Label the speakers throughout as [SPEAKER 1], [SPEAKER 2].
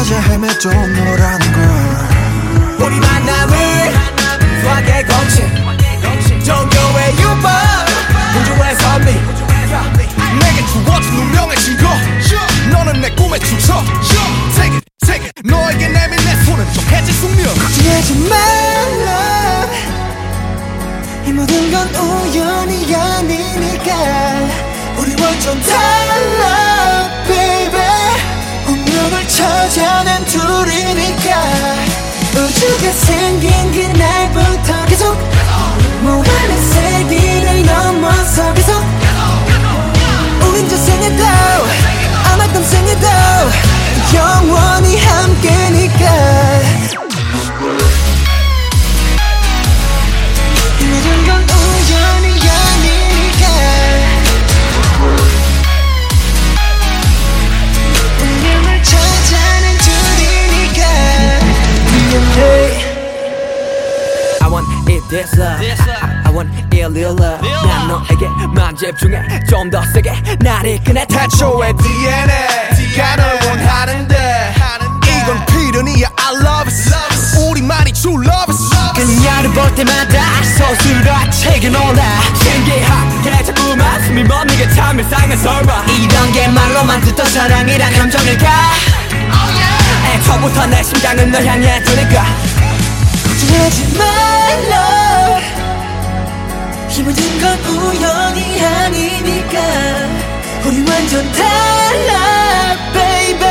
[SPEAKER 1] 찾아 헤매도 너라는 걸
[SPEAKER 2] 우리 만남을 수학의 공식 종교의 유법 우주의 선미
[SPEAKER 3] 내게 주어진 운명의 증거. 너는 내 꿈의 주석 Take it, take it 너에게 내민 내 손은 좀 해질 숙명.
[SPEAKER 1] 걱정하지 말라. 이 모든 건 우연이 아니니까. 우리 완전 달라 영원히 함께니까
[SPEAKER 2] this love I want it real love 난 너에게만 집중해 좀 더 세게 날 이끄네
[SPEAKER 3] 태초의 DNA 네가 널 원하는데. 이건 필연이야 I love it 우리만이 true love it
[SPEAKER 2] 그녀를 볼 때마다 서술과 책에 놀라 신기하게 자꾸만 숨이 멎는 참 일상의 설마. 이런 게 말로만 듣던 사랑이란 감정일까? 애초부터 내 심장은 널 향해 두니까
[SPEAKER 1] 걱정하지 말라. 이 모든 건 우연이 아니니까. 우리 완전 달라 baby.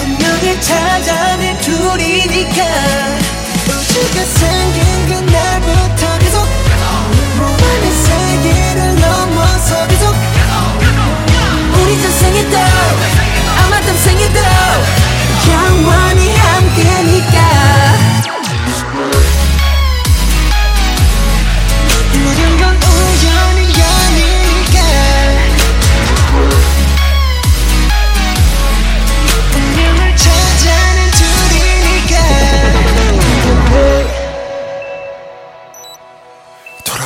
[SPEAKER 1] 운명을 찾아낸 둘이니까